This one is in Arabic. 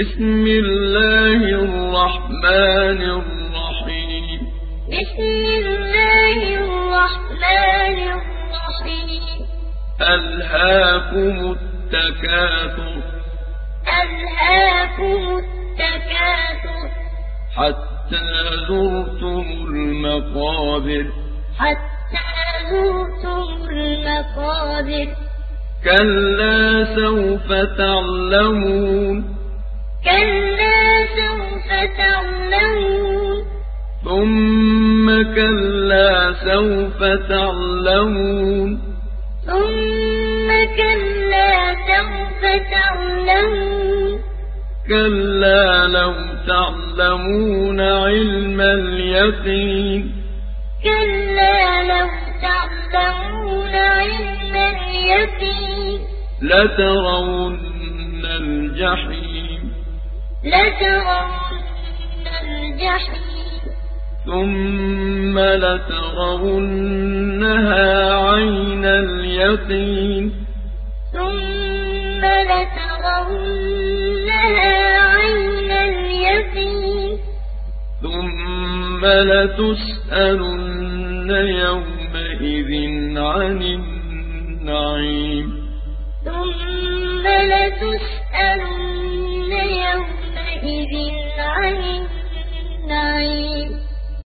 بسم الله الرحمن الرحيم. بسم الله الرحمن الرحيم. ألهاكم التكاثر. ألهاكم التكاثر. حتى زرتم المقابر. حتى زرتم المقابر. كلا سوف تعلمون. كلا سوف تعلمون ثم كلا سوف تعلمون. ثم كلا سوف تعلمون. كلا لو تعلمون علم اليقين. كلا لو تعلمون علم اليقين. لترون الجحيم. لترون ثم لترونها عين اليقين. ثم لترونها عين اليقين. ثم لتسألن يومئذ عن النعيم. ثم لتسألن